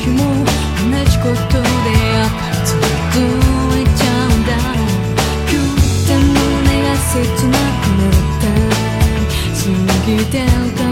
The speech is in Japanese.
日も同じことでやっぱりつぶちゃうんだくったが切なくなった過ぎてた